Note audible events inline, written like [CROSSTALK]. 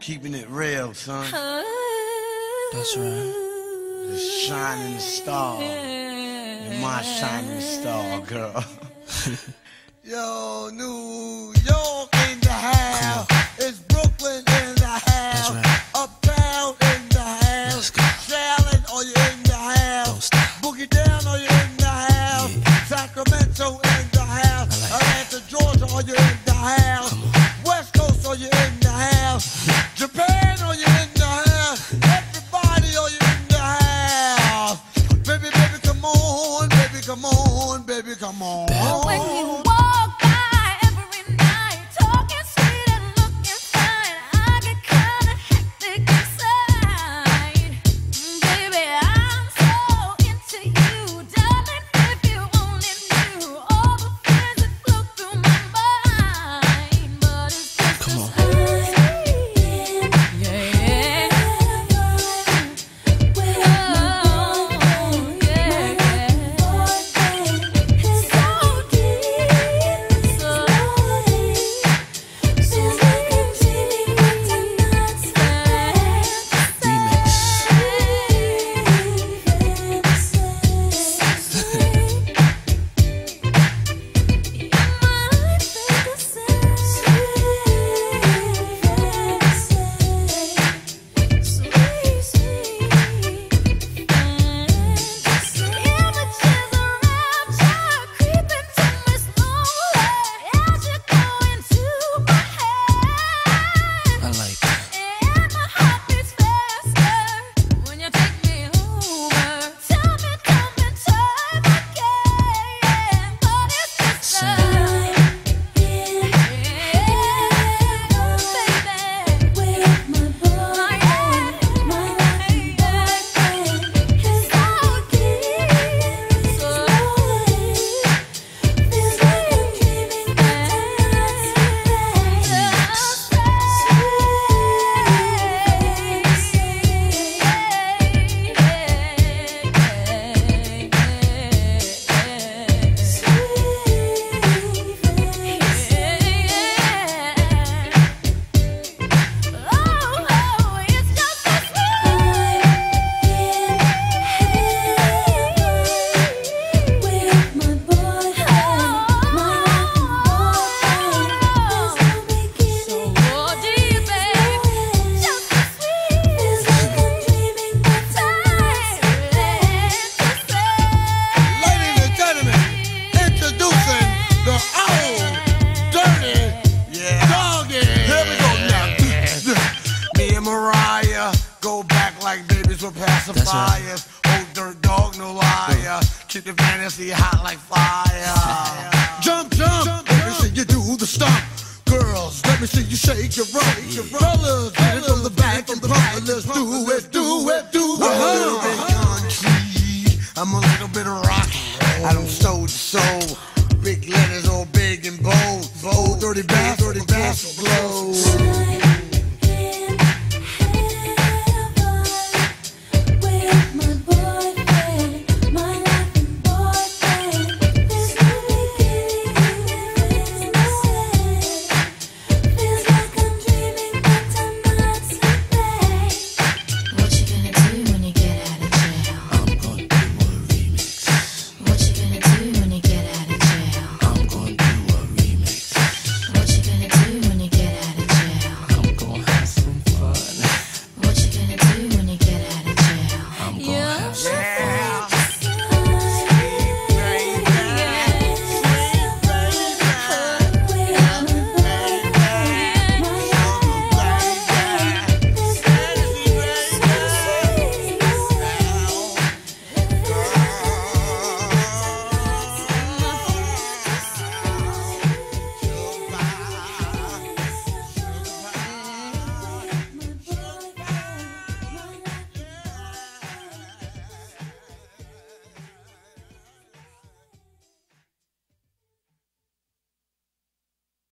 Keeping it real, son. That's right. The shining star. You're my shining star, girl. [LAUGHS] Yo, New York in the house. It's Brooklyn in the house. right. Uptown in the house. Let's are you in the house? Boogie down, are you in the house? Sacramento in the house. Like Atlanta, Georgia, are you in the house? Mariah go back like babies with pacifiers. Old dirt dog, no liar. Keep the fantasy hot like fire. Jump, jump, let me see you do the stomp. Girls, let me see you shake your rump. Fellas, get it from the back and front. Let's do it, do it, do it. Uh-huh. I'm a